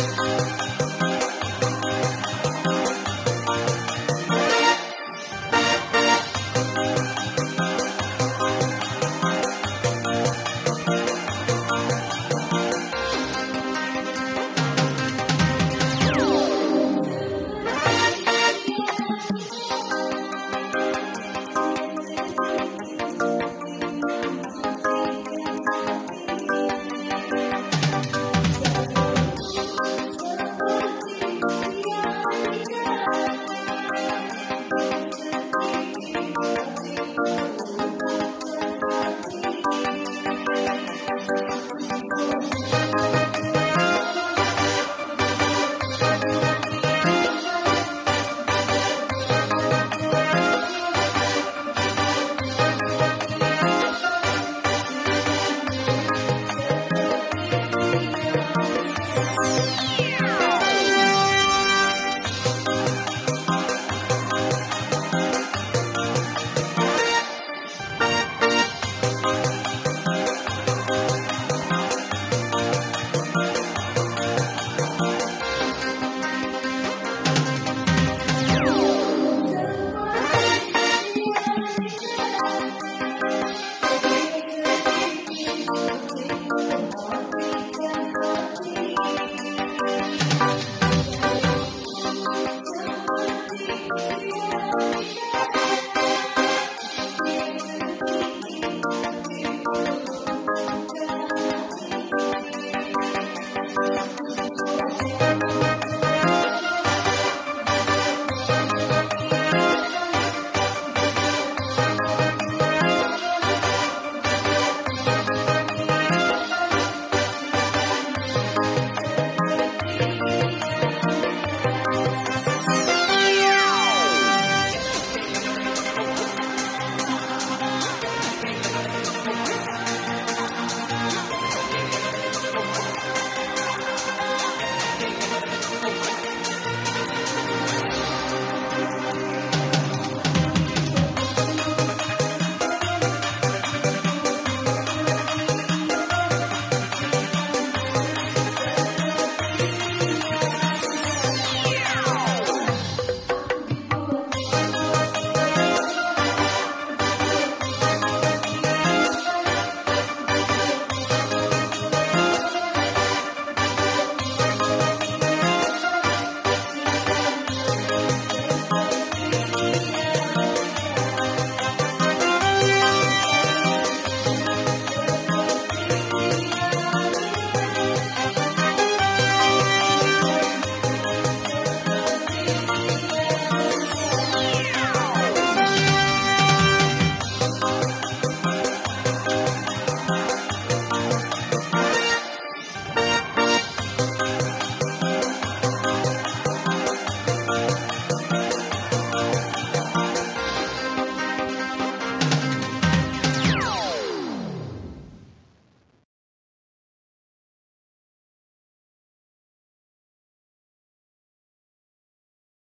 Música